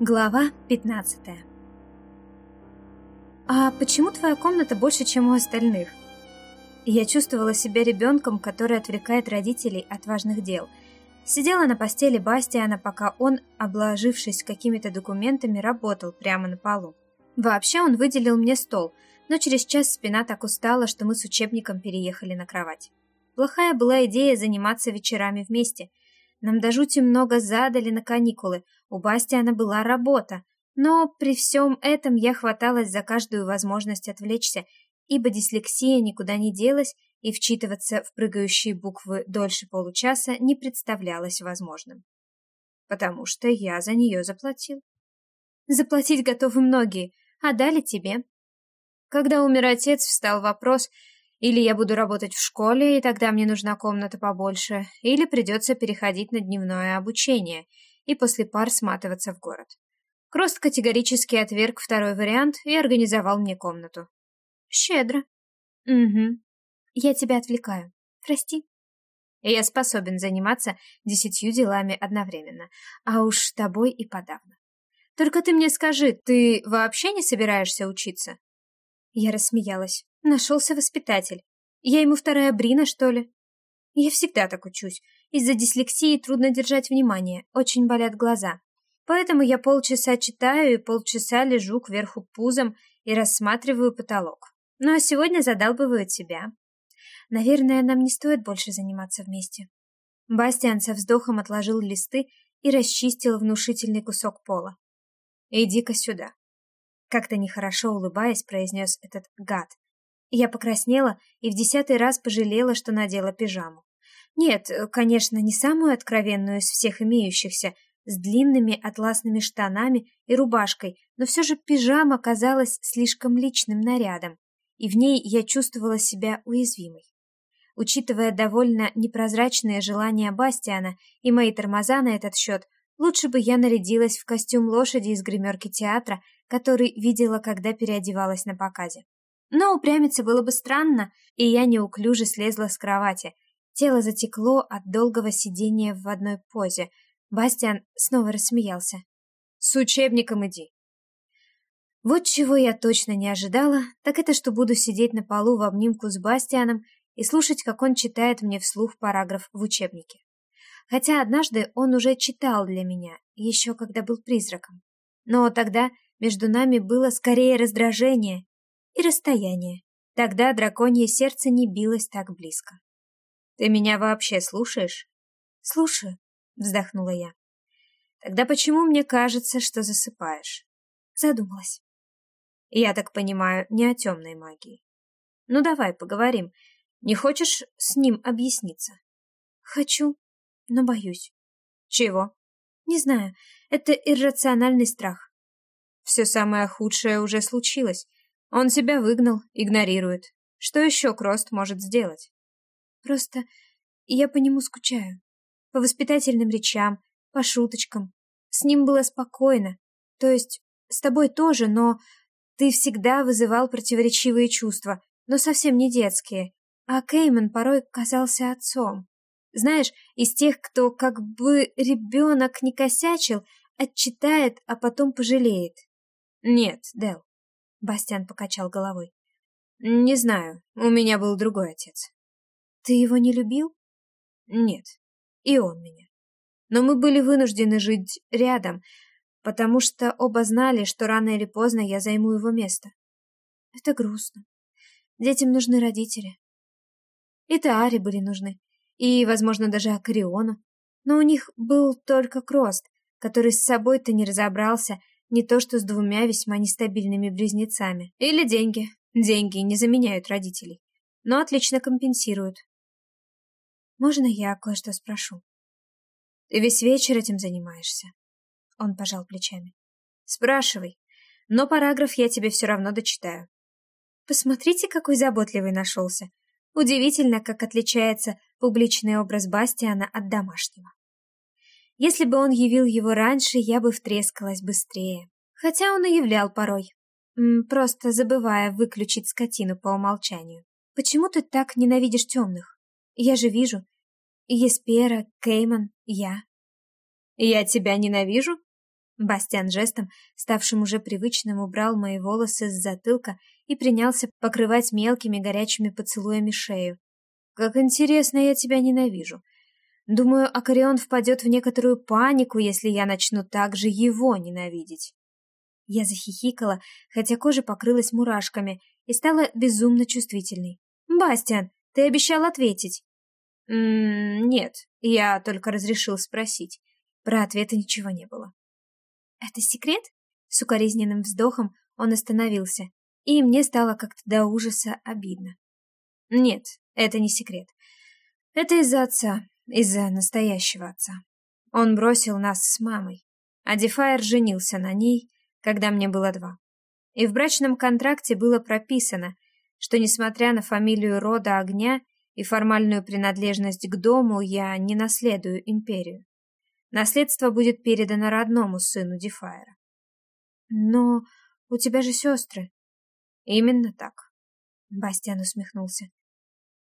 Глава 15 «А почему твоя комната больше, чем у остальных?» Я чувствовала себя ребенком, который отвлекает родителей от важных дел. Сидела на постели Бастиана, пока он, обложившись какими-то документами, работал прямо на полу. Вообще он выделил мне стол, но через час спина так устала, что мы с учебником переехали на кровать. Плохая была идея заниматься вечерами вместе – нам до жути много задали на каникулы, у Бастиана была работа, но при всем этом я хваталась за каждую возможность отвлечься, ибо дислексия никуда не делась, и вчитываться в прыгающие буквы дольше получаса не представлялось возможным. Потому что я за нее заплатил. Заплатить готовы многие, а дали тебе. Когда умер отец, встал вопрос, или я буду работать в школе, и тогда мне нужна комната побольше, или придется переходить на дневное обучение и после пар сматываться в город. Крост категорически отверг второй вариант и организовал мне комнату. Щедро. Угу. Я тебя отвлекаю. Прости. Я способен заниматься десятью делами одновременно, а уж с тобой и подавно. Только ты мне скажи, ты вообще не собираешься учиться? Я рассмеялась. Нашелся воспитатель. Я ему вторая Брина, что ли? Я всегда так учусь. Из-за дислексии трудно держать внимание, очень болят глаза. Поэтому я полчаса читаю и полчаса лежу кверху пузом и рассматриваю потолок. Ну а сегодня задалбывают себя. Наверное, нам не стоит больше заниматься вместе. Бастиан со вздохом отложил листы и расчистил внушительный кусок пола. «Иди-ка сюда», — как-то нехорошо улыбаясь, произнес этот гад, я покраснела и в десятый раз пожалела, что надела пижаму. Нет, конечно, не самую откровенную из всех имеющихся, с длинными атласными штанами и рубашкой, но все же пижама казалась слишком личным нарядом, и в ней я чувствовала себя уязвимой. Учитывая довольно непрозрачные желания Бастиана и мои тормоза на этот счет, лучше бы я нарядилась в костюм лошади из гримерки театра, который видела, когда переодевалась на показе. Но упрямиться было бы странно, и я неуклюже слезла с кровати. Тело затекло от долгого сидения в одной позе. Бастиан снова рассмеялся. «С учебником иди!» Вот чего я точно не ожидала, так это что буду сидеть на полу в обнимку с Бастианом и слушать, как он читает мне вслух параграф в учебнике. Хотя однажды он уже читал для меня, еще когда был призраком. Но тогда между нами было скорее раздражение, и расстояние. Тогда драконье сердце не билось так близко. «Ты меня вообще слушаешь?» «Слушаю», — вздохнула я. «Тогда почему мне кажется, что засыпаешь?» Задумалась. «Я так понимаю, не о темной магии. Ну давай, поговорим. Не хочешь с ним объясниться?» «Хочу, но боюсь». «Чего?» «Не знаю. Это иррациональный страх». «Все самое худшее уже случилось. Он себя выгнал, игнорирует. Что еще Крост может сделать? Просто я по нему скучаю. По воспитательным речам, по шуточкам. С ним было спокойно. То есть с тобой тоже, но ты всегда вызывал противоречивые чувства, но совсем не детские. А Кейман порой казался отцом. Знаешь, из тех, кто как бы ребенок не косячил, отчитает, а потом пожалеет. Нет, Дел, Бастиан покачал головой. «Не знаю, у меня был другой отец». «Ты его не любил?» «Нет, и он меня. Но мы были вынуждены жить рядом, потому что оба знали, что рано или поздно я займу его место. Это грустно. Детям нужны родители. И Тааре были нужны, и, возможно, даже Акариону. Но у них был только Крост, который с собой-то не разобрался не то что с двумя весьма нестабильными близнецами. Или деньги. Деньги не заменяют родителей, но отлично компенсируют. Можно я кое-что спрошу? Ты весь вечер этим занимаешься? Он пожал плечами. Спрашивай, но параграф я тебе все равно дочитаю. Посмотрите, какой заботливый нашелся. Удивительно, как отличается публичный образ Бастиана от домашнего. Если бы он явил его раньше, я бы втрескалась быстрее. Хотя он и являл порой, просто забывая выключить скотину по умолчанию. Почему ты так ненавидишь темных? Я же вижу. Еспера, Кейман, я. Я тебя ненавижу? Бастиан жестом, ставшим уже привычным, убрал мои волосы с затылка и принялся покрывать мелкими горячими поцелуями шею. «Как интересно, я тебя ненавижу. Думаю, Акарион впадет в некоторую панику, если я начну также его ненавидеть». Я захихикала, хотя кожа покрылась мурашками и стала безумно чувствительной. «Бастиан, ты обещал ответить». «М -м, «Нет, я только разрешил спросить. Про ответа ничего не было». «Это секрет?» С укоризненным вздохом он остановился, и мне стало как-то до ужаса обидно. «Нет, это не секрет. Это из-за отца, из-за настоящего отца. Он бросил нас с мамой, а Дефайр женился на ней, когда мне было два. И в брачном контракте было прописано, что, несмотря на фамилию рода огня и формальную принадлежность к дому, я не наследую империю. Наследство будет передано родному сыну Дефайра. Но у тебя же сестры. Именно так. Бастиан усмехнулся.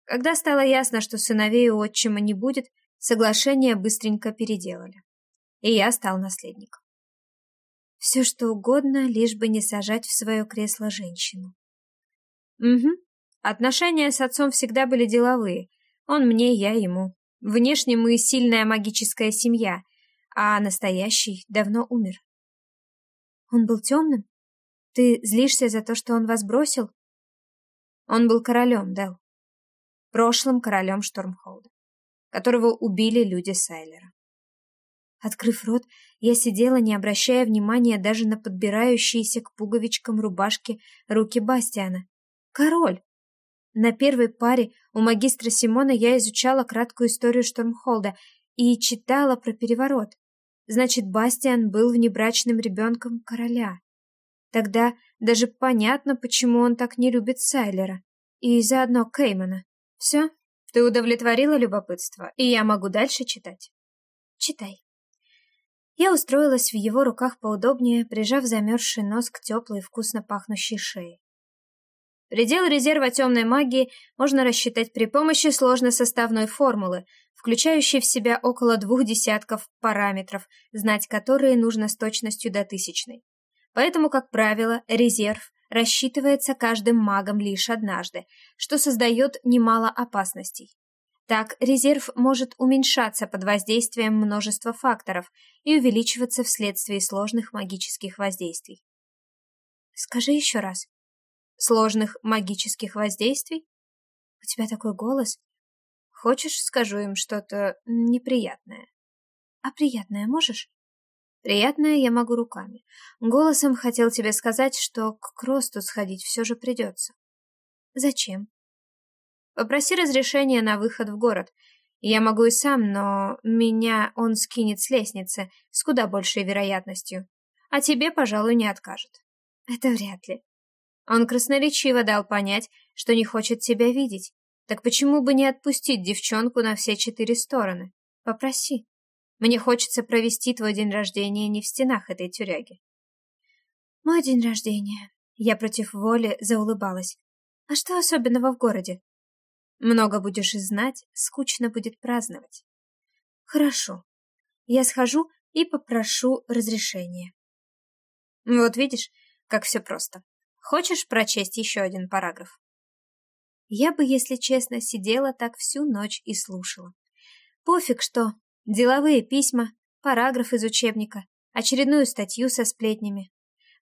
Когда стало ясно, что сыновей у отчима не будет, соглашение быстренько переделали. И я стал наследником. Все что угодно, лишь бы не сажать в свое кресло женщину. Угу. Отношения с отцом всегда были деловые. Он мне, я ему. Внешне мы сильная магическая семья, а настоящий давно умер. Он был темным? Ты злишься за то, что он вас бросил? Он был королем, Дел. Прошлым королем Штормхолда, которого убили люди Сайлера. Открыв рот, я сидела, не обращая внимания даже на подбирающиеся к пуговичкам рубашки руки Бастиана. Король! На первой паре у магистра Симона я изучала краткую историю Штормхолда и читала про переворот. Значит, Бастиан был внебрачным ребенком короля. Тогда даже понятно, почему он так не любит Сайлера. И заодно Кеймана. Все, ты удовлетворила любопытство, и я могу дальше читать. Читай. Я устроилась в его руках поудобнее, прижав замерзший нос к теплой, вкусно пахнущей шее. Предел резерва темной магии можно рассчитать при помощи сложносоставной формулы, включающей в себя около двух десятков параметров, знать которые нужно с точностью до тысячной. Поэтому, как правило, резерв рассчитывается каждым магом лишь однажды, что создает немало опасностей. Так, резерв может уменьшаться под воздействием множества факторов и увеличиваться вследствие сложных магических воздействий. Скажи еще раз. Сложных магических воздействий? У тебя такой голос. Хочешь, скажу им что-то неприятное? А приятное можешь? Приятное я могу руками. Голосом хотел тебе сказать, что к Кросту сходить все же придется. Зачем? Попроси разрешения на выход в город. Я могу и сам, но меня он скинет с лестницы с куда большей вероятностью. А тебе, пожалуй, не откажет. Это вряд ли. Он красноречиво дал понять, что не хочет тебя видеть. Так почему бы не отпустить девчонку на все четыре стороны? Попроси. Мне хочется провести твой день рождения не в стенах этой тюряги. Мой день рождения. Я против воли заулыбалась. А что особенного в городе? Много будешь знать, скучно будет праздновать. Хорошо. Я схожу и попрошу разрешения. Вот видишь, как все просто. Хочешь прочесть еще один параграф? Я бы, если честно, сидела так всю ночь и слушала. Пофиг что, деловые письма, параграф из учебника, очередную статью со сплетнями.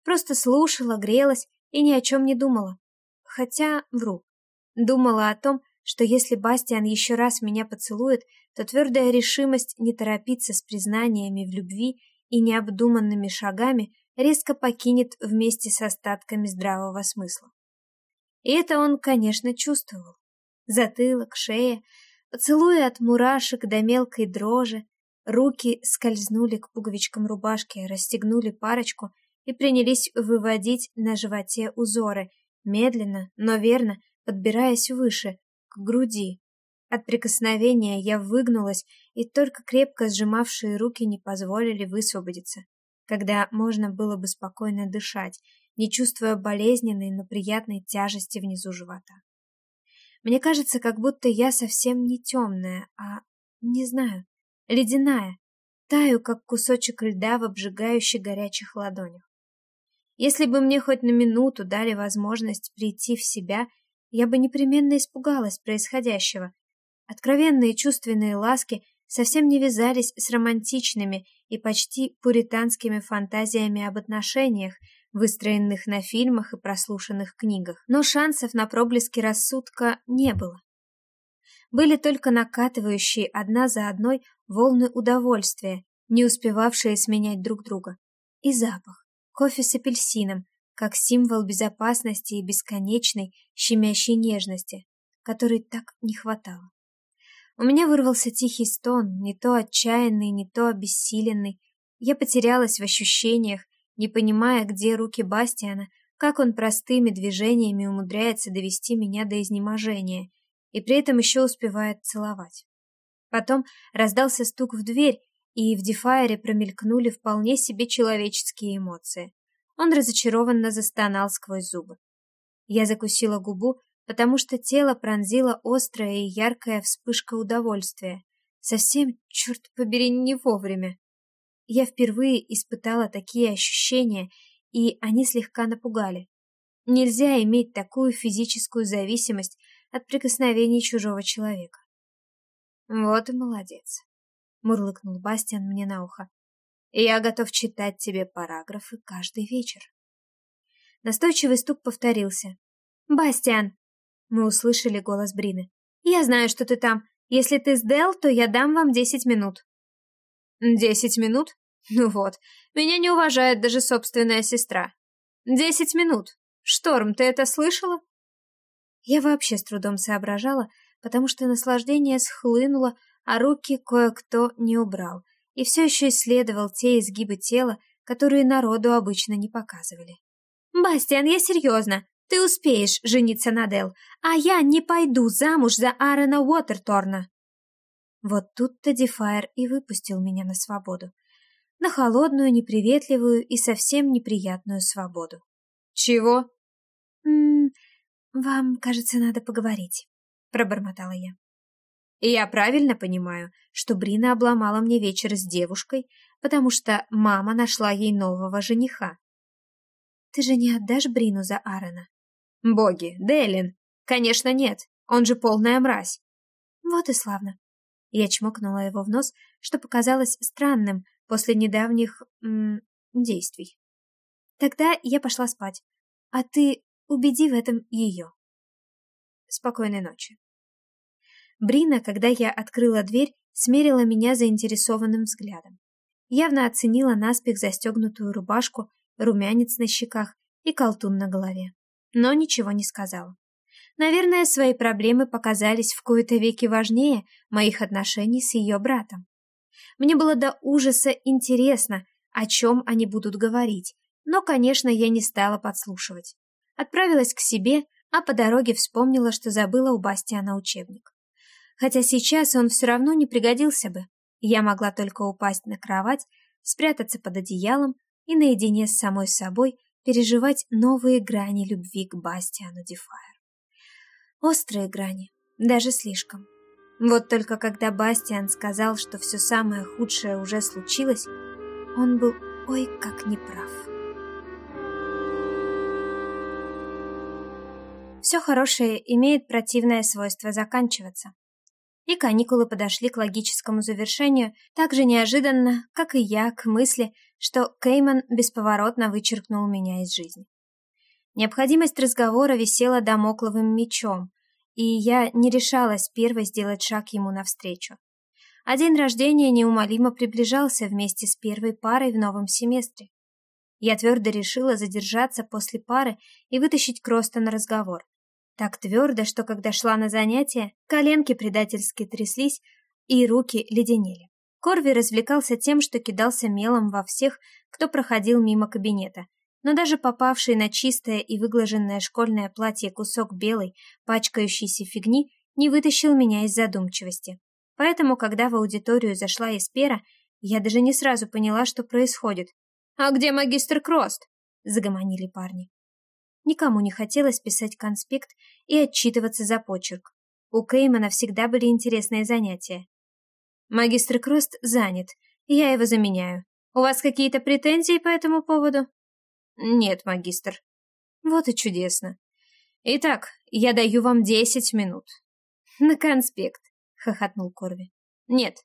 Просто слушала, грелась и ни о чем не думала. Хотя, вру, думала о том, что если Бастиан еще раз меня поцелует, то твердая решимость не торопиться с признаниями в любви и необдуманными шагами резко покинет вместе с остатками здравого смысла. И это он, конечно, чувствовал. Затылок, шея, поцелуи от мурашек до мелкой дрожи, руки скользнули к пуговичкам рубашки, расстегнули парочку и принялись выводить на животе узоры, медленно, но верно, подбираясь выше, к груди. От прикосновения я выгнулась, и только крепко сжимавшие руки не позволили высвободиться, когда можно было бы спокойно дышать, не чувствуя болезненной, но приятной тяжести внизу живота. Мне кажется, как будто я совсем не темная, а, не знаю, ледяная. таю, как кусочек льда в обжигающих горячих ладонях. Если бы мне хоть на минуту дали возможность прийти в себя, я бы непременно испугалась происходящего. Откровенные чувственные ласки совсем не вязались с романтичными и почти пуританскими фантазиями об отношениях, выстроенных на фильмах и прослушанных книгах. Но шансов на проблески рассудка не было. Были только накатывающие одна за одной волны удовольствия, не успевавшие сменять друг друга. И запах. Кофе с апельсином, как символ безопасности и бесконечной, щемящей нежности, которой так не хватало. У меня вырвался тихий стон, не то отчаянный, не то обессиленный. Я потерялась в ощущениях, не понимая, где руки Бастиана, как он простыми движениями умудряется довести меня до изнеможения и при этом еще успевает целовать. Потом раздался стук в дверь, и в Дефайре промелькнули вполне себе человеческие эмоции. Он разочарованно застонал сквозь зубы. Я закусила губу, потому что тело пронзила острая и яркая вспышка удовольствия. Совсем, черт побери, не вовремя. Я впервые испытала такие ощущения, и они слегка напугали. Нельзя иметь такую физическую зависимость от прикосновений чужого человека. Вот и молодец, мурлыкнул Бастиан мне на ухо. Я готов читать тебе параграфы каждый вечер. Настойчивый стук повторился. «Бастиан!» Мы услышали голос Брины. «Я знаю, что ты там. Если ты с Дел, то я дам вам десять минут». «Десять минут? Ну вот, меня не уважает даже собственная сестра. Десять минут. Шторм, ты это слышала?» Я вообще с трудом соображала, потому что наслаждение схлынуло, а руки кое-кто не убрал, и все еще исследовал те изгибы тела, которые народу обычно не показывали. «Бастиан, я серьезно. Ты успеешь жениться на Дел, а я не пойду замуж за Аарона Уотерторна. Вот тут-то Дефайр и выпустил меня на свободу. На холодную, неприветливую и совсем неприятную свободу. «Чего?» «М -м, «Вам, кажется, надо поговорить», — пробормотала я. И я правильно понимаю, что Брина обломала мне вечер с девушкой, потому что мама нашла ей нового жениха. Ты же не отдашь Брину за Аарона? Боги, Делин! Конечно, нет. Он же полная мразь. Вот и славно. Я чмокнула его в нос, что показалось странным после недавних... М, действий. Тогда я пошла спать. А ты убеди в этом ее. Спокойной ночи. Брина, когда я открыла дверь, смерила меня заинтересованным взглядом. Явно оценила наспех застегнутую рубашку, румянец на щеках и колтун на голове но ничего не сказала. Наверное, свои проблемы показались в кои-то веки важнее моих отношений с ее братом. Мне было до ужаса интересно, о чем они будут говорить, но, конечно, я не стала подслушивать. Отправилась к себе, а по дороге вспомнила, что забыла у Бастиана учебник. Хотя сейчас он все равно не пригодился бы. Я могла только упасть на кровать, спрятаться под одеялом и наедине с самой собой переживать новые грани любви к Бастиану Дефайр. Острые грани, даже слишком. Вот только когда Бастиан сказал, что все самое худшее уже случилось, он был ой как неправ. Все хорошее имеет противное свойство заканчиваться. И каникулы подошли к логическому завершению так же неожиданно, как и я к мысли, что Кейман бесповоротно вычеркнул меня из жизни. Необходимость разговора висела домокловым мечом, и я не решалась первой сделать шаг ему навстречу. А день рождения неумолимо приближался вместе с первой парой в новом семестре. Я твердо решила задержаться после пары и вытащить Кроста на разговор. Так твердо, что когда шла на занятия, коленки предательски тряслись и руки леденели. Корви развлекался тем, что кидался мелом во всех, кто проходил мимо кабинета. Но даже попавший на чистое и выглаженное школьное платье кусок белой, пачкающейся фигни, не вытащил меня из задумчивости. Поэтому, когда в аудиторию зашла Эспера, я даже не сразу поняла, что происходит. «А где магистр Крост?» — загомонили парни. Никому не хотелось писать конспект и отчитываться за почерк. У Кеймана всегда были интересные занятия. Магистр Крост занят. Я его заменяю. У вас какие-то претензии по этому поводу? Нет, магистр. Вот и чудесно. Итак, я даю вам десять минут. На конспект, хохотнул Корви. Нет,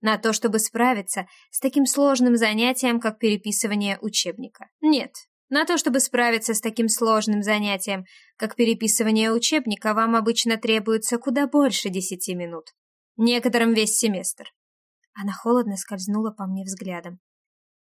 на то, чтобы справиться с таким сложным занятием, как переписывание учебника. Нет, на то, чтобы справиться с таким сложным занятием, как переписывание учебника, вам обычно требуется куда больше десяти минут. Некоторым весь семестр. Она холодно скользнула по мне взглядом.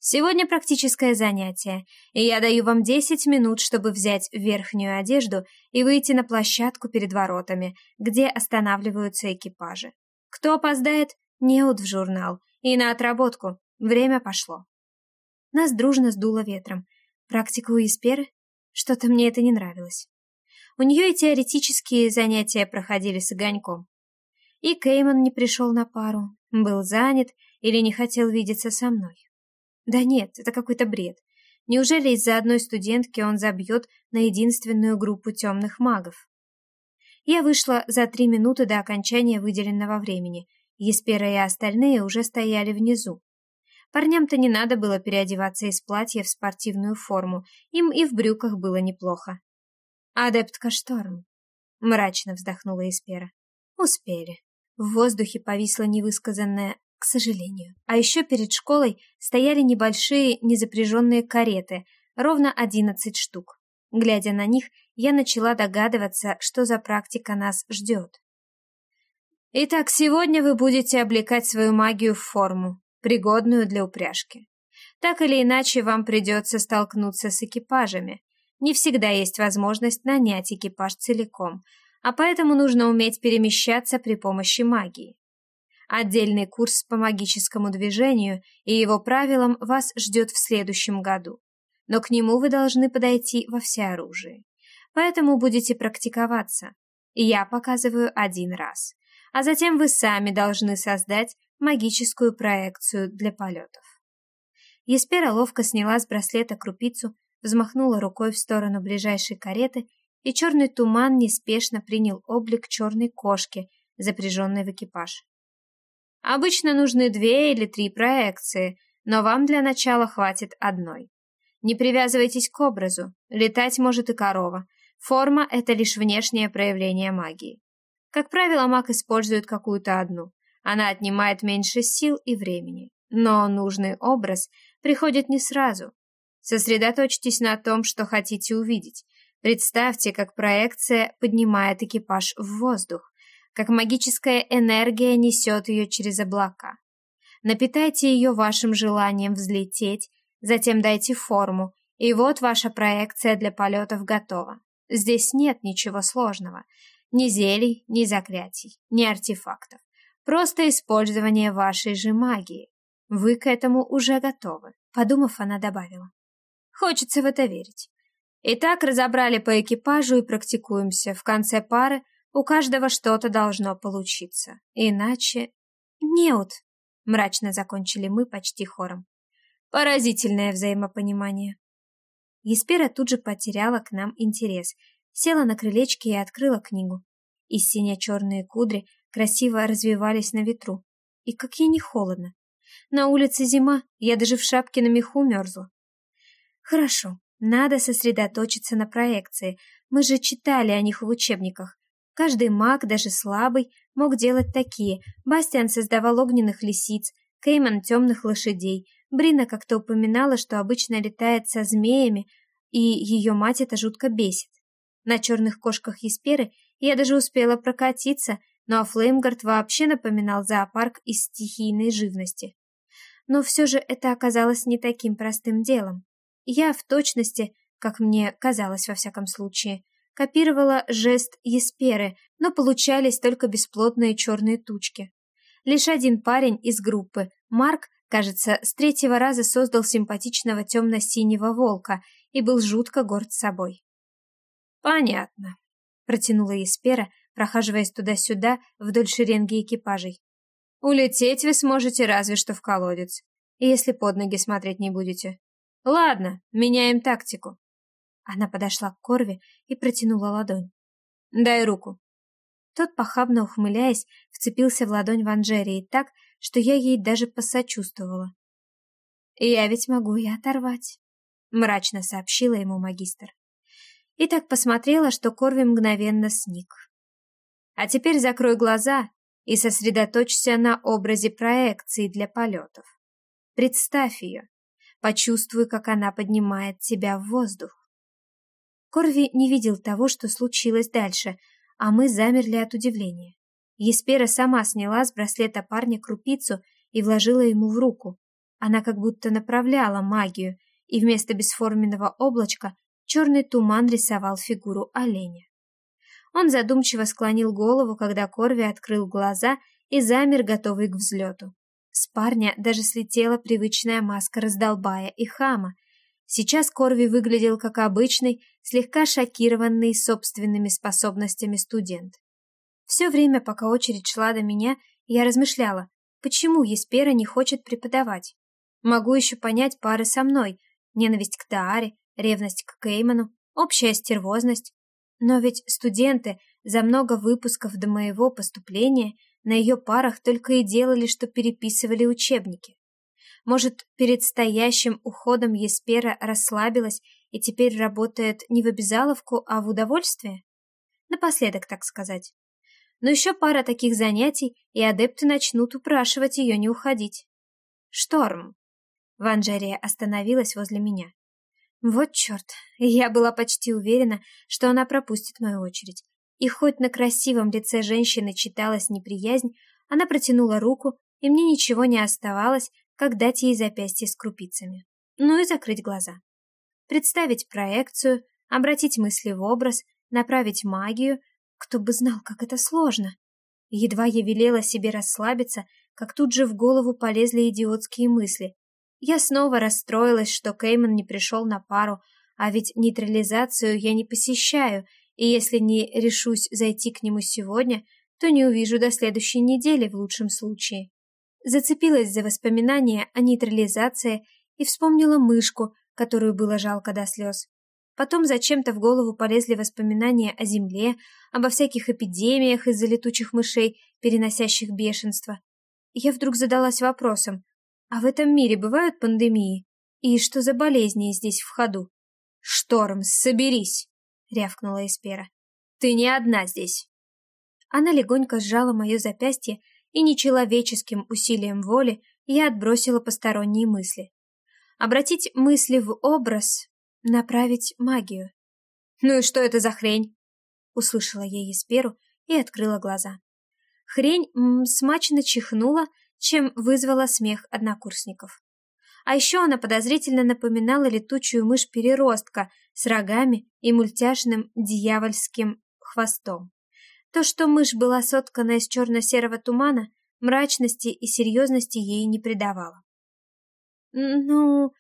Сегодня практическое занятие, и я даю вам десять минут, чтобы взять верхнюю одежду и выйти на площадку перед воротами, где останавливаются экипажи. Кто опоздает, неуд в журнал. И на отработку. Время пошло. Нас дружно сдуло ветром. Практику у Исперы? Что-то мне это не нравилось. У нее и теоретические занятия проходили с огоньком. И Кейман не пришел на пару, был занят или не хотел видеться со мной. Да нет, это какой-то бред. Неужели из-за одной студентки он забьет на единственную группу темных магов? Я вышла за три минуты до окончания выделенного времени Еспера и остальные уже стояли внизу. Парням-то не надо было переодеваться из платья в спортивную форму, им и в брюках было неплохо. «Адептка Шторм», — мрачно вздохнула Еспера. «Успели». В воздухе повисло невысказанное «к сожалению». А еще перед школой стояли небольшие незапряженные кареты, ровно одиннадцать штук. Глядя на них, я начала догадываться, что за практика нас ждет. Итак, сегодня вы будете облекать свою магию в форму, пригодную для упряжки. Так или иначе, вам придется столкнуться с экипажами. Не всегда есть возможность нанять экипаж целиком, а поэтому нужно уметь перемещаться при помощи магии. Отдельный курс по магическому движению и его правилам вас ждет в следующем году, но к нему вы должны подойти во всеоружии. Поэтому будете практиковаться. Я показываю один раз – а затем вы сами должны создать магическую проекцию для полетов. Еспера ловко сняла с браслета крупицу, взмахнула рукой в сторону ближайшей кареты, и черный туман неспешно принял облик черной кошки, запряженной в экипаж. Обычно нужны две или три проекции, но вам для начала хватит одной. Не привязывайтесь к образу, летать может и корова. Форма — это лишь внешнее проявление магии. Как правило, маг использует какую-то одну. Она отнимает меньше сил и времени. Но нужный образ приходит не сразу. Сосредоточьтесь на том, что хотите увидеть. Представьте, как проекция поднимает экипаж в воздух, как магическая энергия несет ее через облака. Напитайте ее вашим желанием взлететь, затем дайте форму, и вот ваша проекция для полетов готова. Здесь нет ничего сложного. Ни зелий, ни заклятий, ни артефактов. Просто использование вашей же магии. Вы к этому уже готовы. Подумав, она добавила. Хочется в это верить. Итак, разобрали по экипажу и практикуемся. В конце пары у каждого что-то должно получиться. Иначе... Неут, мрачно закончили мы почти хором. Поразительное взаимопонимание. Еспера тут же потеряла к нам интерес села на крылечке и открыла книгу. И сине-черные кудри красиво развивались на ветру. И как ей не холодно. На улице зима, я даже в шапке на меху мерзла. Хорошо, надо сосредоточиться на проекции. Мы же читали о них в учебниках. Каждый маг, даже слабый, мог делать такие. Бастиан создавал огненных лисиц, Кейман — темных лошадей. Брина как-то упоминала, что обычно летает со змеями, и ее мать это жутко бесит. На черных кошках Есперы я даже успела прокатиться, ну а Флеймгард вообще напоминал зоопарк из стихийной живности. Но все же это оказалось не таким простым делом. Я в точности, как мне казалось во всяком случае, копировала жест Есперы, но получались только бесплотные черные тучки. Лишь один парень из группы, Марк, кажется, с третьего раза создал симпатичного темно-синего волка и был жутко горд собой. «Понятно», — протянула Еспера, прохаживаясь туда-сюда вдоль шеренги экипажей. «Улететь вы сможете разве что в колодец, если под ноги смотреть не будете. Ладно, меняем тактику». Она подошла к Корве и протянула ладонь. «Дай руку». Тот, похабно ухмыляясь, вцепился в ладонь Ванжерии так, что я ей даже посочувствовала. «Я ведь могу и оторвать», — мрачно сообщила ему магистр. И так посмотрела, что Корви мгновенно сник. «А теперь закрой глаза и сосредоточься на образе проекции для полетов. Представь ее, почувствуй, как она поднимает тебя в воздух. Корви не видел того, что случилось дальше, а мы замерли от удивления. Еспера сама сняла с браслета парня крупицу и вложила ему в руку. Она как будто направляла магию, и вместо бесформенного облачка черный туман рисовал фигуру оленя. Он задумчиво склонил голову, когда Корви открыл глаза и замер, готовый к взлету. С парня даже слетела привычная маска раздолбая и хама. Сейчас Корви выглядел как обычный, слегка шокированный собственными способностями студент. Все время, пока очередь шла до меня, я размышляла, почему Еспера не хочет преподавать. Могу еще понять пары со мной, ненависть к Тааре, ревность к Кейману, общая стервозность. Но ведь студенты за много выпусков до моего поступления на ее парах только и делали, что переписывали учебники. Может, перед стоящим уходом Еспера расслабилась и теперь работает не в обязаловку, а в удовольствие? Напоследок, так сказать. Но еще пара таких занятий, и адепты начнут упрашивать ее не уходить. «Шторм!» Ванжерия остановилась возле меня. Вот черт, я была почти уверена, что она пропустит мою очередь. И хоть на красивом лице женщины читалась неприязнь, она протянула руку, и мне ничего не оставалось, как дать ей запястье с крупицами. Ну и закрыть глаза. Представить проекцию, обратить мысли в образ, направить магию. Кто бы знал, как это сложно. Едва я велела себе расслабиться, как тут же в голову полезли идиотские мысли. Я снова расстроилась, что Кейман не пришел на пару, а ведь нейтрализацию я не посещаю, и если не решусь зайти к нему сегодня, то не увижу до следующей недели в лучшем случае. Зацепилась за воспоминания о нейтрализации и вспомнила мышку, которую было жалко до слез. Потом зачем-то в голову полезли воспоминания о земле, обо всяких эпидемиях из-за летучих мышей, переносящих бешенство. Я вдруг задалась вопросом, а в этом мире бывают пандемии? И что за болезни здесь в ходу? «Шторм, соберись!» — рявкнула Эспера. «Ты не одна здесь!» Она легонько сжала мое запястье, и нечеловеческим усилием воли я отбросила посторонние мысли. Обратить мысли в образ, направить магию. «Ну и что это за хрень?» Услышала я Есперу и открыла глаза. Хрень смачно чихнула, чем вызвала смех однокурсников. А еще она подозрительно напоминала летучую мышь-переростка с рогами и мультяшным дьявольским хвостом. То, что мышь была соткана из черно-серого тумана, мрачности и серьезности ей не придавало. «Ну...»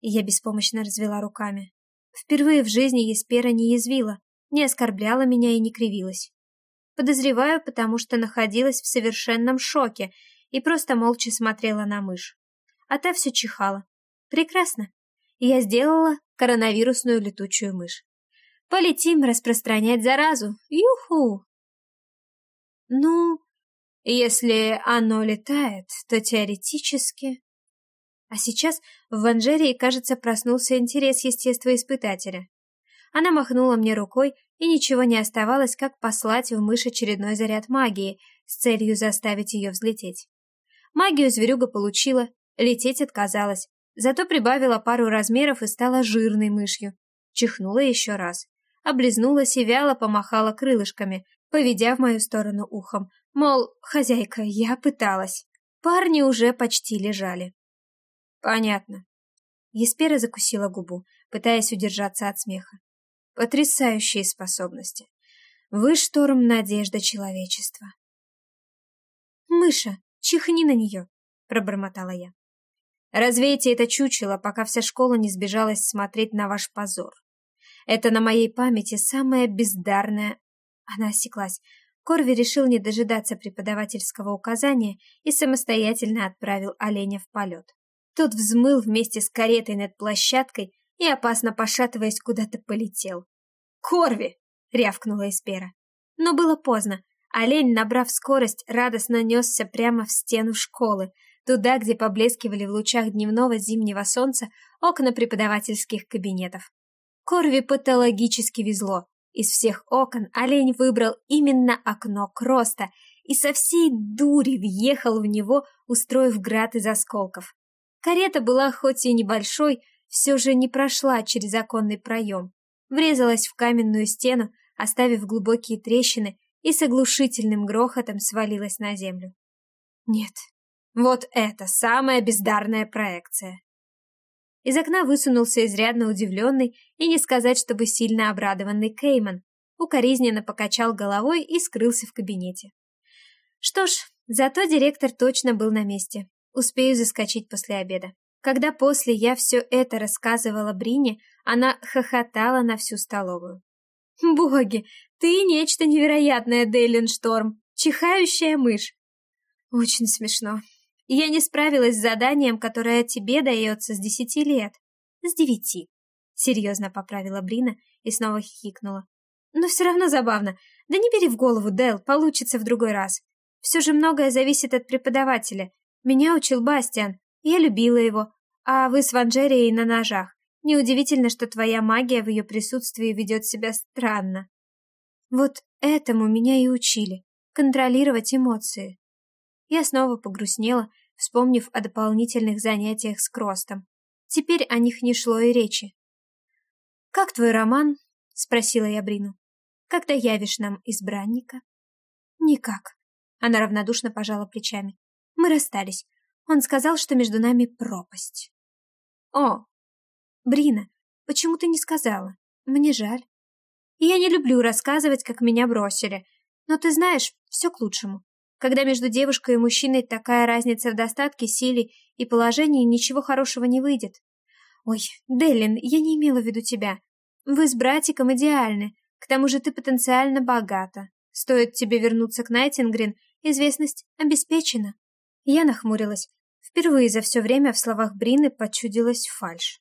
Я беспомощно развела руками. Впервые в жизни Еспера не язвила, не оскорбляла меня и не кривилась. Подозреваю, потому что находилась в совершенном шоке и просто молча смотрела на мышь а та все чихала. Прекрасно. Я сделала коронавирусную летучую мышь. Полетим распространять заразу. Юху! Ну, если оно летает, то теоретически... А сейчас в Ванжерии, кажется, проснулся интерес естествоиспытателя. Она махнула мне рукой, и ничего не оставалось, как послать в мышь очередной заряд магии с целью заставить ее взлететь. Магию зверюга получила, Лететь отказалась, зато прибавила пару размеров и стала жирной мышью. Чихнула еще раз. Облизнулась и вяло помахала крылышками, поведя в мою сторону ухом. Мол, хозяйка, я пыталась. Парни уже почти лежали. Понятно. Еспера закусила губу, пытаясь удержаться от смеха. Потрясающие способности. Вы шторм надежда человечества. «Мыша, чихни на нее!» — пробормотала я. Развейте это чучело, пока вся школа не сбежалась смотреть на ваш позор. Это на моей памяти самое бездарное...» Она осеклась. Корви решил не дожидаться преподавательского указания и самостоятельно отправил оленя в полет. Тот взмыл вместе с каретой над площадкой и, опасно пошатываясь, куда-то полетел. «Корви!» — рявкнула Эспера. Но было поздно. Олень, набрав скорость, радостно несся прямо в стену школы, туда, где поблескивали в лучах дневного зимнего солнца окна преподавательских кабинетов. Корви патологически везло. Из всех окон олень выбрал именно окно Кроста и со всей дури въехал в него, устроив град из осколков. Карета была хоть и небольшой, все же не прошла через оконный проем. Врезалась в каменную стену, оставив глубокие трещины, и с оглушительным грохотом свалилась на землю. Нет, вот это самая бездарная проекция. Из окна высунулся изрядно удивленный и не сказать, чтобы сильно обрадованный Кейман. Укоризненно покачал головой и скрылся в кабинете. Что ж, зато директор точно был на месте. Успею заскочить после обеда. Когда после я все это рассказывала Брине, она хохотала на всю столовую. «Боги, ты нечто невероятное, Дейлин Шторм! Чихающая мышь!» «Очень смешно. Я не справилась с заданием, которое тебе дается с десяти лет. С девяти. Серьезно поправила Брина и снова хихикнула. Но все равно забавно. Да не бери в голову, Дэл, получится в другой раз. Все же многое зависит от преподавателя. Меня учил Бастиан, я любила его. А вы с Ванжерией на ножах. Неудивительно, что твоя магия в ее присутствии ведет себя странно. Вот этому меня и учили. Контролировать эмоции. Я снова погрустнела, вспомнив о дополнительных занятиях с Кростом. Теперь о них не шло и речи. «Как твой роман?» — спросила я Брину. «Когда явишь нам избранника?» «Никак». Она равнодушно пожала плечами. «Мы расстались. Он сказал, что между нами пропасть». «О!» «Брина, почему ты не сказала? Мне жаль. Я не люблю рассказывать, как меня бросили, но ты знаешь, все к лучшему. Когда между девушкой и мужчиной такая разница в достатке, силе и положении, ничего хорошего не выйдет. Ой, Деллин, я не имела в виду тебя. Вы с братиком идеальны. К тому же ты потенциально богата. Стоит тебе вернуться к Найтингрин, известность обеспечена. Я нахмурилась. Впервые за все время в словах Брины почудилась фальшь.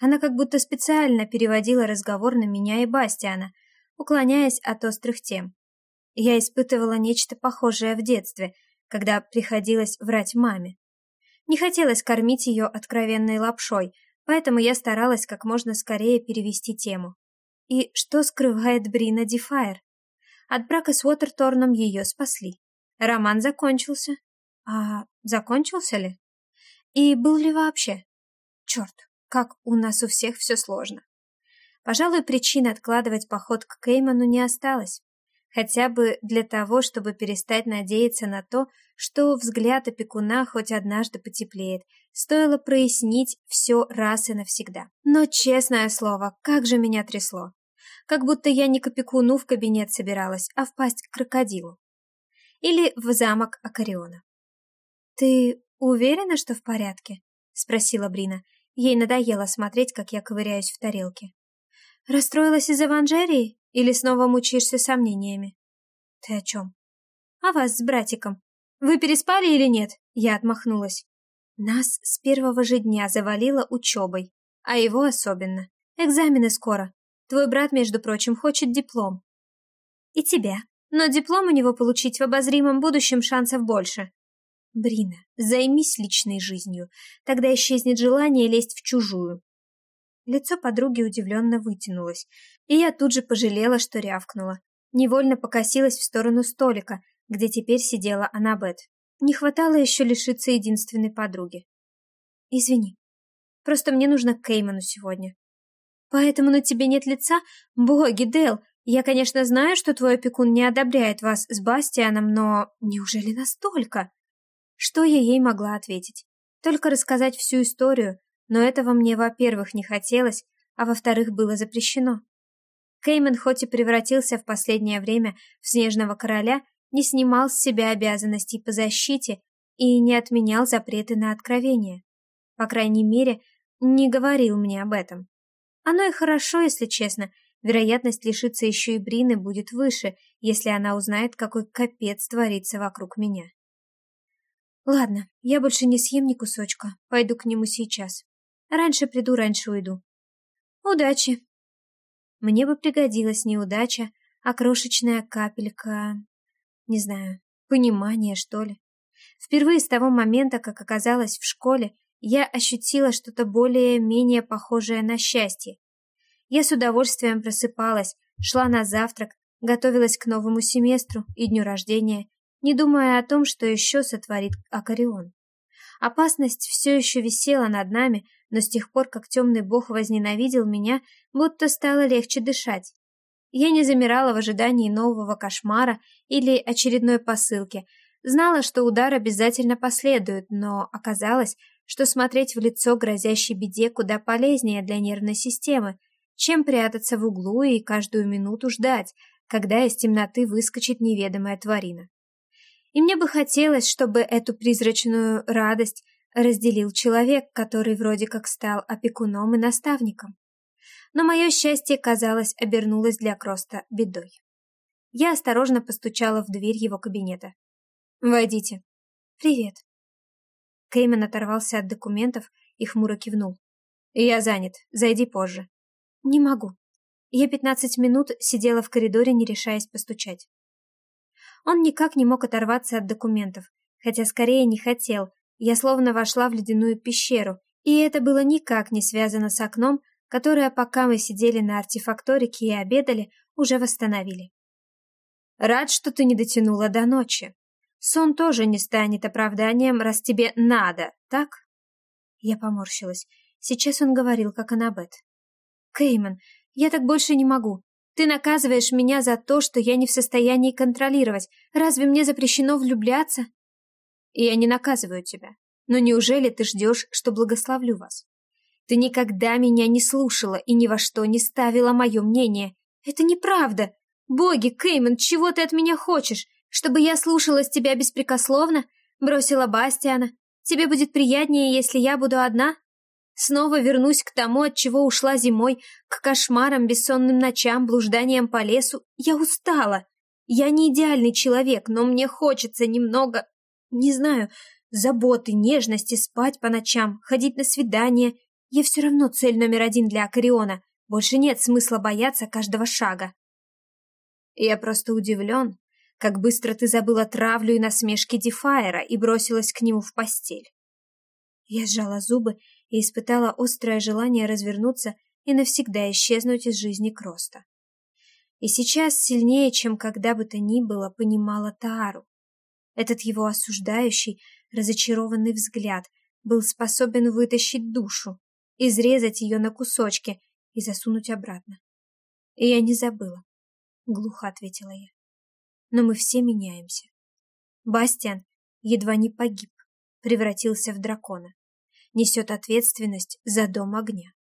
Она как будто специально переводила разговор на меня и Бастиана, уклоняясь от острых тем. Я испытывала нечто похожее в детстве, когда приходилось врать маме. Не хотелось кормить ее откровенной лапшой, поэтому я старалась как можно скорее перевести тему. И что скрывает Брина Дефайр? От брака с Уотерторном ее спасли. Роман закончился. А закончился ли? И был ли вообще? Черт, как у нас у всех все сложно. Пожалуй, причин откладывать поход к Кейману не осталось хотя бы для того, чтобы перестать надеяться на то, что взгляд опекуна хоть однажды потеплеет. Стоило прояснить все раз и навсегда. Но, честное слово, как же меня трясло. Как будто я не к опекуну в кабинет собиралась, а впасть к крокодилу. Или в замок Акариона. «Ты уверена, что в порядке?» — спросила Брина. Ей надоело смотреть, как я ковыряюсь в тарелке. «Расстроилась из-за Ванжерии?» Или снова мучаешься сомнениями? Ты о чем? О вас с братиком. Вы переспали или нет? Я отмахнулась. Нас с первого же дня завалило учебой, а его особенно. Экзамены скоро. Твой брат, между прочим, хочет диплом. И тебя. Но диплом у него получить в обозримом будущем шансов больше. Брина, займись личной жизнью, тогда исчезнет желание лезть в чужую. Лицо подруги удивленно вытянулось, и я тут же пожалела, что рявкнула. Невольно покосилась в сторону столика, где теперь сидела Аннабет. Не хватало еще лишиться единственной подруги. «Извини, просто мне нужно к Кейману сегодня». «Поэтому на тебе нет лица? Боги, Дэл, я, конечно, знаю, что твой опекун не одобряет вас с Бастианом, но неужели настолько?» Что я ей могла ответить? Только рассказать всю историю, но этого мне, во-первых, не хотелось, а во-вторых, было запрещено. Кеймен хоть и превратился в последнее время в снежного короля, не снимал с себя обязанностей по защите и не отменял запреты на откровение. По крайней мере, не говорил мне об этом. Оно и хорошо, если честно. Вероятность лишиться еще и Брины будет выше, если она узнает, какой капец творится вокруг меня. Ладно, я больше не съем ни кусочка. Пойду к нему сейчас. Раньше приду, раньше уйду. Удачи. Мне бы пригодилась не удача, а крошечная капелька Не знаю, понимание, что ли. Впервые с того момента, как оказалась в школе, я ощутила что-то более-менее похожее на счастье. Я с удовольствием просыпалась, шла на завтрак, готовилась к новому семестру и дню рождения, не думая о том, что еще сотворит Акарион. Опасность все еще висела над нами, но с тех пор, как темный бог возненавидел меня, будто стало легче дышать. Я не замирала в ожидании нового кошмара или очередной посылки, знала, что удар обязательно последует, но оказалось, что смотреть в лицо грозящей беде куда полезнее для нервной системы, чем прятаться в углу и каждую минуту ждать, когда из темноты выскочит неведомая тварина. И мне бы хотелось, чтобы эту призрачную радость разделил человек, который вроде как стал опекуном и наставником. Но мое счастье, казалось, обернулось для Кроста бедой. Я осторожно постучала в дверь его кабинета. «Войдите». «Привет». Кеймен оторвался от документов и хмуро кивнул. «Я занят. Зайди позже». «Не могу». Я пятнадцать минут сидела в коридоре, не решаясь постучать. Он никак не мог оторваться от документов, хотя скорее не хотел. Я словно вошла в ледяную пещеру, и это было никак не связано с окном, которое, пока мы сидели на артефакторике и обедали, уже восстановили. Рад, что ты не дотянула до ночи. Сон тоже не станет оправданием, раз тебе надо, так? Я поморщилась. Сейчас он говорил, как Аннабет. Кейман, я так больше не могу. Ты наказываешь меня за то, что я не в состоянии контролировать. Разве мне запрещено влюбляться? Я не наказываю тебя. Но неужели ты ждешь, что благословлю вас? Ты никогда меня не слушала и ни во что не ставила мое мнение. Это неправда. Боги, Кейман, чего ты от меня хочешь? Чтобы я слушалась тебя беспрекословно? Бросила Бастиана? Тебе будет приятнее, если я буду одна? Снова вернусь к тому, от чего ушла зимой, к кошмарам, бессонным ночам, блужданиям по лесу. Я устала. Я не идеальный человек, но мне хочется немного, не знаю, заботы, нежности, спать по ночам, ходить на свидания. Я все равно цель номер один для Акариона. Больше нет смысла бояться каждого шага. Я просто удивлен, как быстро ты забыла травлю и насмешки Дефайра и бросилась к нему в постель. Я сжала зубы и испытала острое желание развернуться и навсегда исчезнуть из жизни Кроста. И сейчас сильнее, чем когда бы то ни было, понимала Таару. Этот его осуждающий, разочарованный взгляд был способен вытащить душу, изрезать ее на кусочки и засунуть обратно. И я не забыла, — глухо ответила я. Но мы все меняемся. Бастиан едва не погиб, превратился в дракона несет ответственность за дом огня.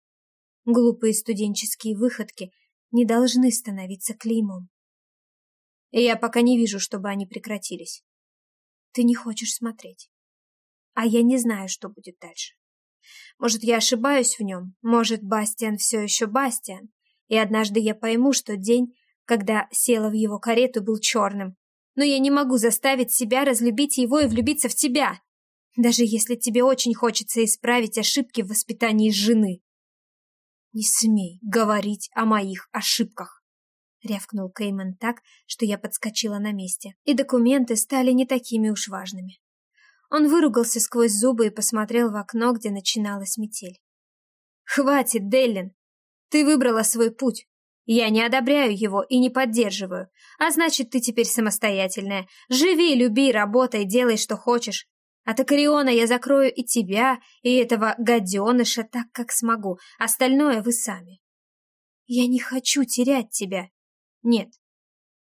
Глупые студенческие выходки не должны становиться клеймом. И я пока не вижу, чтобы они прекратились. Ты не хочешь смотреть. А я не знаю, что будет дальше. Может, я ошибаюсь в нем, может, Бастиан все еще Бастиан, и однажды я пойму, что день, когда села в его карету, был черным. Но я не могу заставить себя разлюбить его и влюбиться в тебя даже если тебе очень хочется исправить ошибки в воспитании жены. «Не смей говорить о моих ошибках!» — рявкнул Кейман так, что я подскочила на месте, и документы стали не такими уж важными. Он выругался сквозь зубы и посмотрел в окно, где начиналась метель. «Хватит, Деллин! Ты выбрала свой путь. Я не одобряю его и не поддерживаю. А значит, ты теперь самостоятельная. Живи, люби, работай, делай, что хочешь. От Акариона я закрою и тебя, и этого гаденыша так, как смогу. Остальное вы сами. Я не хочу терять тебя. Нет,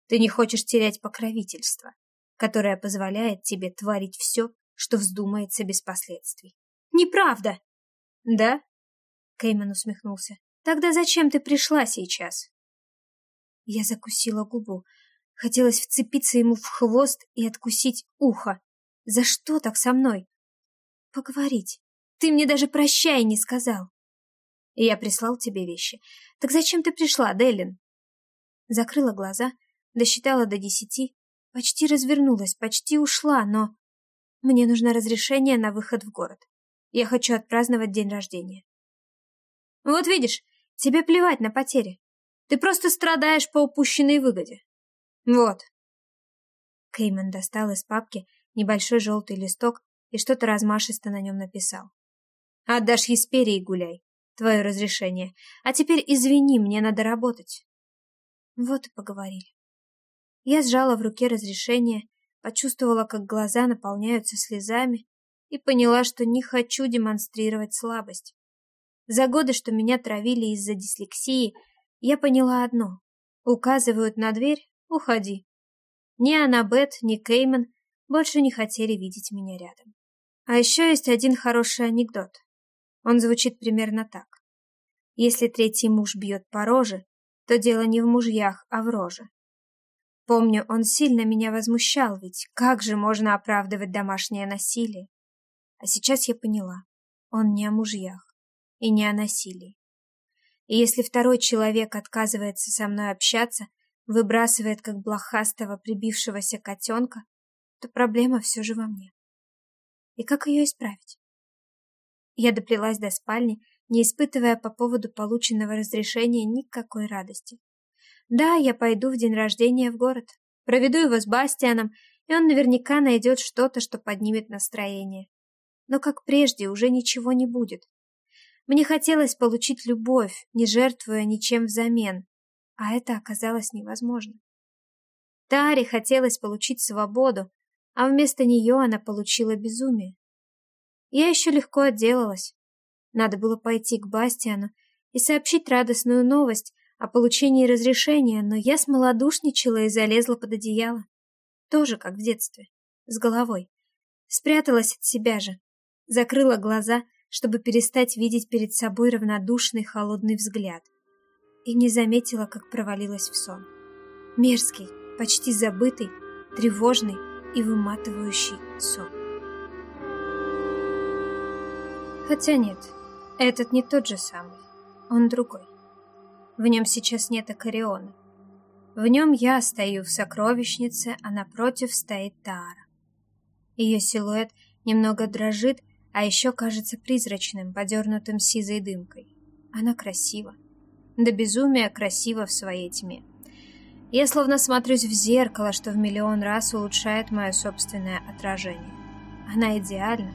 ты не хочешь терять покровительство, которое позволяет тебе творить все, что вздумается без последствий. Неправда! Да? Кейман усмехнулся. Тогда зачем ты пришла сейчас? Я закусила губу. Хотелось вцепиться ему в хвост и откусить ухо. За что так со мной? Поговорить. Ты мне даже прощай не сказал. Я прислал тебе вещи. Так зачем ты пришла, Делин? Закрыла глаза, досчитала до десяти, почти развернулась, почти ушла, но... Мне нужно разрешение на выход в город. Я хочу отпраздновать день рождения. Вот видишь, тебе плевать на потери. Ты просто страдаешь по упущенной выгоде. Вот. Кейман достал из папки небольшой желтый листок и что-то размашисто на нем написал. «Отдашь Еспере и гуляй. Твое разрешение. А теперь извини, мне надо работать». Вот и поговорили. Я сжала в руке разрешение, почувствовала, как глаза наполняются слезами и поняла, что не хочу демонстрировать слабость. За годы, что меня травили из-за дислексии, я поняла одно. Указывают на дверь — уходи. Ни Аннабет, ни Кейман больше не хотели видеть меня рядом. А еще есть один хороший анекдот. Он звучит примерно так. Если третий муж бьет по роже, то дело не в мужьях, а в роже. Помню, он сильно меня возмущал, ведь как же можно оправдывать домашнее насилие? А сейчас я поняла, он не о мужьях и не о насилии. И если второй человек отказывается со мной общаться, выбрасывает как блохастого прибившегося котенка, то проблема все же во мне. И как ее исправить? Я доплелась до спальни, не испытывая по поводу полученного разрешения никакой радости. Да, я пойду в день рождения в город, проведу его с Бастианом, и он наверняка найдет что-то, что поднимет настроение. Но как прежде уже ничего не будет. Мне хотелось получить любовь, не жертвуя ничем взамен, а это оказалось невозможно. Таре хотелось получить свободу, а вместо нее она получила безумие. Я еще легко отделалась. Надо было пойти к Бастиану и сообщить радостную новость о получении разрешения, но я смолодушничала и залезла под одеяло. Тоже как в детстве, с головой. Спряталась от себя же, закрыла глаза чтобы перестать видеть перед собой равнодушный холодный взгляд. И не заметила, как провалилась в сон. Мерзкий, почти забытый, тревожный и выматывающий сон. Хотя нет, этот не тот же самый, он другой. В нем сейчас нет Акариона. В нем я стою в сокровищнице, а напротив стоит Таара. Ее силуэт немного дрожит, а еще кажется призрачным, подернутым сизой дымкой. Она красива. До безумия красива в своей тьме. Я словно смотрюсь в зеркало, что в миллион раз улучшает мое собственное отражение. Она идеальна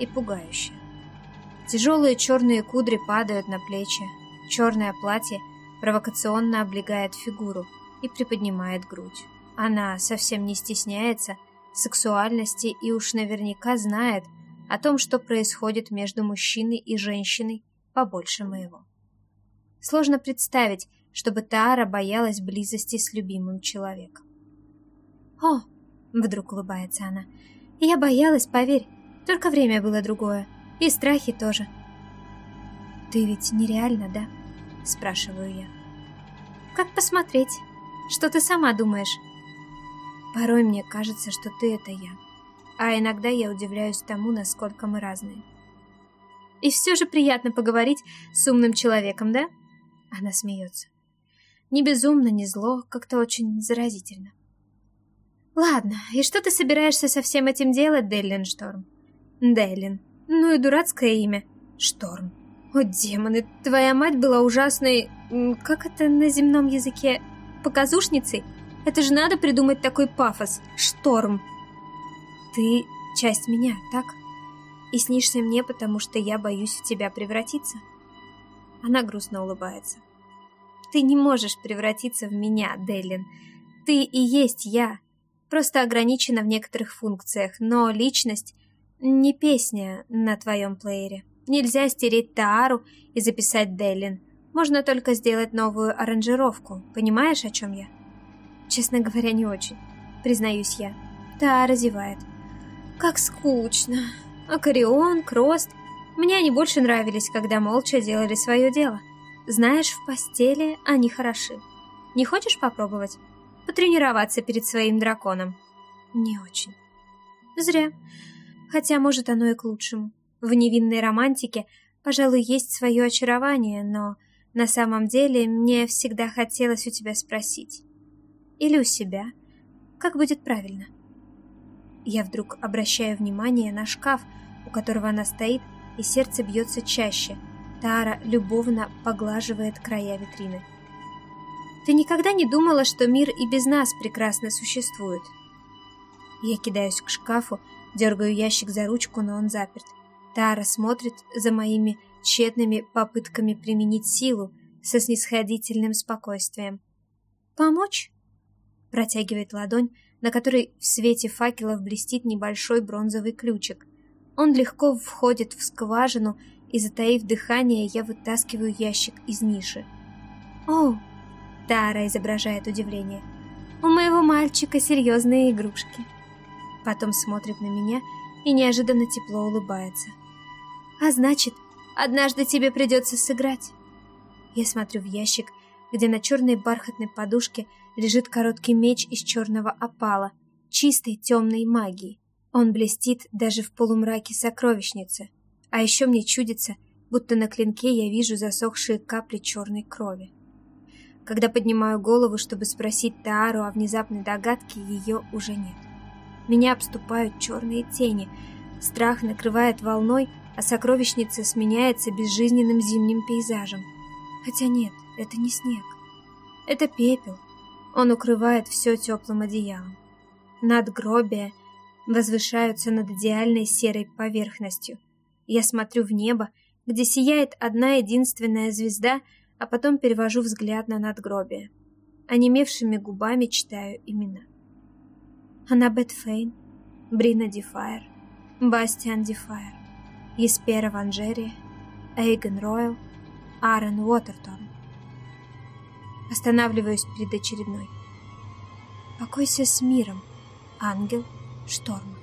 и пугающая. Тяжелые черные кудри падают на плечи, черное платье провокационно облегает фигуру и приподнимает грудь. Она совсем не стесняется сексуальности и уж наверняка знает, о том, что происходит между мужчиной и женщиной, побольше моего. Сложно представить, чтобы Таара боялась близости с любимым человеком. «О!» — вдруг улыбается она. «Я боялась, поверь. Только время было другое. И страхи тоже». «Ты ведь нереально, да?» — спрашиваю я. «Как посмотреть? Что ты сама думаешь?» «Порой мне кажется, что ты — это я», а иногда я удивляюсь тому, насколько мы разные. И все же приятно поговорить с умным человеком, да? Она смеется. Не безумно, не зло, как-то очень заразительно. Ладно, и что ты собираешься со всем этим делать, Деллин Шторм? Деллин. Ну и дурацкое имя. Шторм. О, демоны, твоя мать была ужасной... Как это на земном языке? Показушницей? Это же надо придумать такой пафос. Шторм. Ты часть меня, так? И снишься мне, потому что я боюсь в тебя превратиться? Она грустно улыбается. Ты не можешь превратиться в меня, Деллин. Ты и есть я. Просто ограничена в некоторых функциях, но личность не песня на твоем плеере. Нельзя стереть Таару и записать Деллин. Можно только сделать новую аранжировку. Понимаешь, о чем я? Честно говоря, не очень. Признаюсь я. Таара зевает. Как скучно. Акарион, Крост. Мне они больше нравились, когда молча делали свое дело. Знаешь, в постели они хороши. Не хочешь попробовать? Потренироваться перед своим драконом? Не очень. Зря. Хотя, может, оно и к лучшему. В невинной романтике, пожалуй, есть свое очарование, но на самом деле мне всегда хотелось у тебя спросить. Или у себя. Как будет правильно? — я вдруг обращаю внимание на шкаф, у которого она стоит, и сердце бьется чаще. Тара любовно поглаживает края витрины. «Ты никогда не думала, что мир и без нас прекрасно существует?» Я кидаюсь к шкафу, дергаю ящик за ручку, но он заперт. Тара смотрит за моими тщетными попытками применить силу со снисходительным спокойствием. «Помочь?» Протягивает ладонь, на которой в свете факелов блестит небольшой бронзовый ключик. Он легко входит в скважину, и, затаив дыхание, я вытаскиваю ящик из ниши. «О!» — Тара изображает удивление. «У моего мальчика серьезные игрушки». Потом смотрит на меня и неожиданно тепло улыбается. «А значит, однажды тебе придется сыграть». Я смотрю в ящик, где на черной бархатной подушке лежит короткий меч из черного опала, чистой темной магии. Он блестит даже в полумраке сокровищницы. А еще мне чудится, будто на клинке я вижу засохшие капли черной крови. Когда поднимаю голову, чтобы спросить Таару о внезапной догадке, ее уже нет. Меня обступают черные тени, страх накрывает волной, а сокровищница сменяется безжизненным зимним пейзажем. Хотя нет, это не снег. Это пепел. Он укрывает все теплым одеялом. Надгробия возвышаются над идеальной серой поверхностью. Я смотрю в небо, где сияет одна единственная звезда, а потом перевожу взгляд на надгробие. Онемевшими губами читаю имена. Аннабет Фейн, Брина Дифайр, Бастиан Дифайр, Еспера Ванжерия, Эйген Ройл, Аарон Уотерторн. Останавливаюсь перед очередной. Покойся с миром, ангел шторма.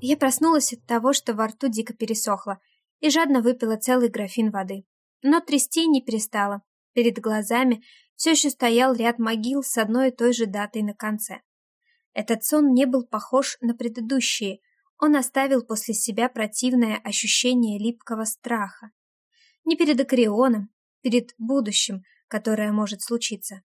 Я проснулась от того, что во рту дико пересохло, и жадно выпила целый графин воды. Но трясти не перестала. Перед глазами все еще стоял ряд могил с одной и той же датой на конце. Этот сон не был похож на предыдущие, он оставил после себя противное ощущение липкого страха. Не перед Акрионом, перед будущим, которое может случиться.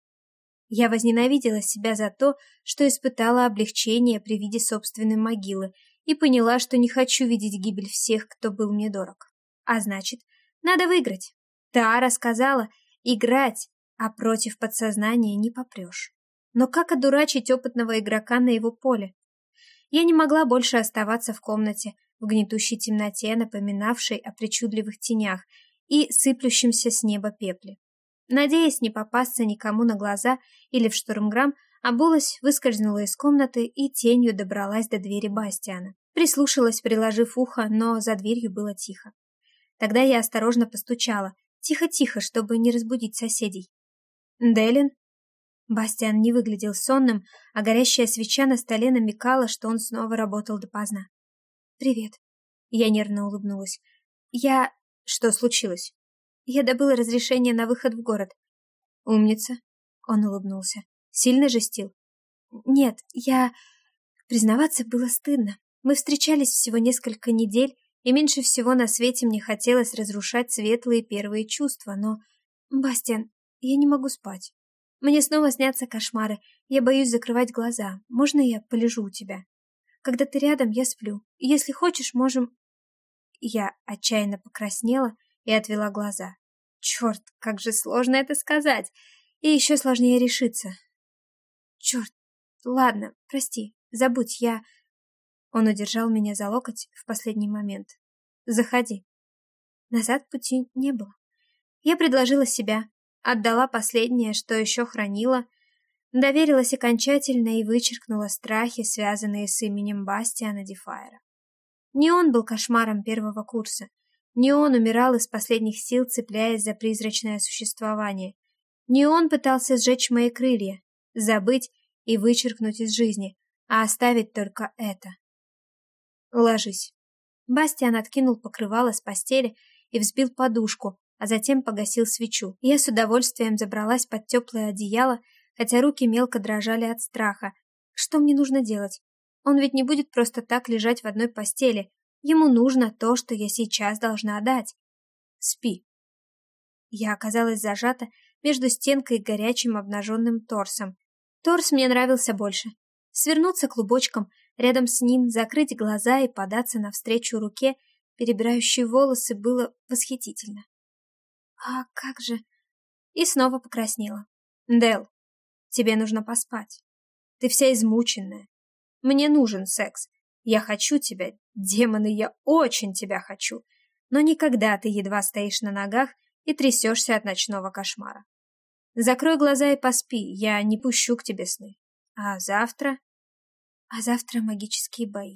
Я возненавидела себя за то, что испытала облегчение при виде собственной могилы и поняла, что не хочу видеть гибель всех, кто был мне дорог. А значит, надо выиграть. Тара сказала, играть, а против подсознания не попрешь. Но как одурачить опытного игрока на его поле? Я не могла больше оставаться в комнате, в гнетущей темноте, напоминавшей о причудливых тенях и сыплющемся с неба пепле. Надеясь не попасться никому на глаза или в штурмграмм, обулась, выскользнула из комнаты и тенью добралась до двери Бастиана. Прислушалась, приложив ухо, но за дверью было тихо. Тогда я осторожно постучала, тихо-тихо, чтобы не разбудить соседей. «Делин?» Бастиан не выглядел сонным, а горящая свеча на столе намекала, что он снова работал допоздна. «Привет». Я нервно улыбнулась. «Я...» «Что случилось?» «Я добыла разрешение на выход в город». «Умница». Он улыбнулся. «Сильно жестил?» «Нет, я...» Признаваться было стыдно. Мы встречались всего несколько недель, и меньше всего на свете мне хотелось разрушать светлые первые чувства, но... «Бастиан, я не могу спать». Мне снова снятся кошмары. Я боюсь закрывать глаза. Можно я полежу у тебя? Когда ты рядом, я сплю. Если хочешь, можем...» Я отчаянно покраснела и отвела глаза. Черт, как же сложно это сказать. И еще сложнее решиться. Черт, ладно, прости, забудь, я... Он удержал меня за локоть в последний момент. Заходи. Назад пути не было. Я предложила себя, Отдала последнее, что еще хранила, доверилась окончательно и вычеркнула страхи, связанные с именем Бастиана Дефайра. Не он был кошмаром первого курса, не он умирал из последних сил, цепляясь за призрачное существование, не он пытался сжечь мои крылья, забыть и вычеркнуть из жизни, а оставить только это. Ложись. Бастиан откинул покрывало с постели и взбил подушку, а затем погасил свечу. Я с удовольствием забралась под теплое одеяло, хотя руки мелко дрожали от страха. Что мне нужно делать? Он ведь не будет просто так лежать в одной постели. Ему нужно то, что я сейчас должна дать. Спи. Я оказалась зажата между стенкой и горячим обнаженным торсом. Торс мне нравился больше. Свернуться клубочком, рядом с ним, закрыть глаза и податься навстречу руке, перебирающей волосы, было восхитительно. «А как же...» И снова покраснела. «Дел, тебе нужно поспать». Ты вся измученная. Мне нужен секс. Я хочу тебя, демоны, я очень тебя хочу. Но никогда ты едва стоишь на ногах и трясешься от ночного кошмара. Закрой глаза и поспи, я не пущу к тебе сны. А завтра... А завтра магические бои.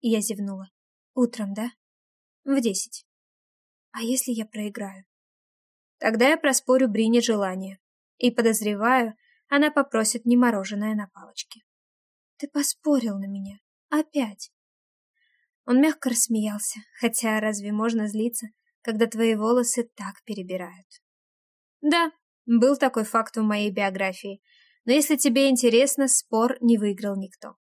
Я зевнула. Утром, да? В десять. А если я проиграю? Тогда я проспорю Брине желание. И подозреваю, она попросит не мороженое на палочке. Ты поспорил на меня. Опять. Он мягко рассмеялся, хотя разве можно злиться, когда твои волосы так перебирают? Да, был такой факт в моей биографии, но если тебе интересно, спор не выиграл никто.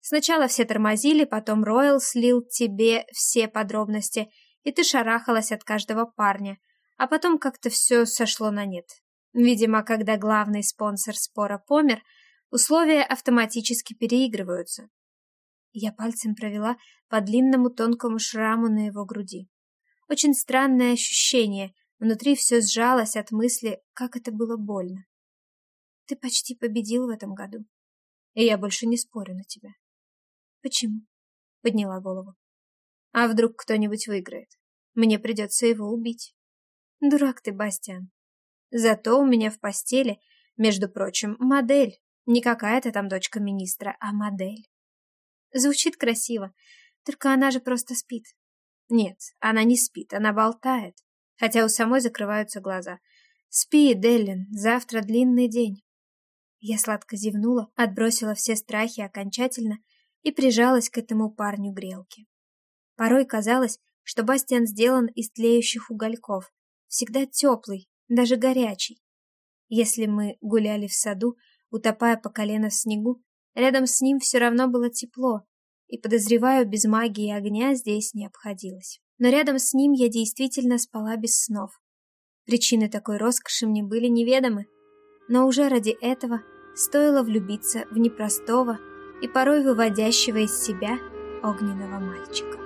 Сначала все тормозили, потом Ройл слил тебе все подробности, и ты шарахалась от каждого парня, а потом как-то все сошло на нет. Видимо, когда главный спонсор спора помер, условия автоматически переигрываются. Я пальцем провела по длинному тонкому шраму на его груди. Очень странное ощущение, внутри все сжалось от мысли, как это было больно. Ты почти победил в этом году, и я больше не спорю на тебя. Почему? Подняла голову. А вдруг кто-нибудь выиграет? Мне придется его убить. Дурак ты, Бастиан. Зато у меня в постели, между прочим, модель. Не какая-то там дочка министра, а модель. Звучит красиво, только она же просто спит. Нет, она не спит, она болтает. Хотя у самой закрываются глаза. Спи, Деллин, завтра длинный день. Я сладко зевнула, отбросила все страхи окончательно и прижалась к этому парню грелки. Порой казалось, что Бастиан сделан из тлеющих угольков, всегда теплый, даже горячий. Если мы гуляли в саду, утопая по колено в снегу, рядом с ним все равно было тепло, и, подозреваю, без магии огня здесь не обходилось. Но рядом с ним я действительно спала без снов. Причины такой роскоши мне были неведомы, но уже ради этого стоило влюбиться в непростого и порой выводящего из себя огненного мальчика.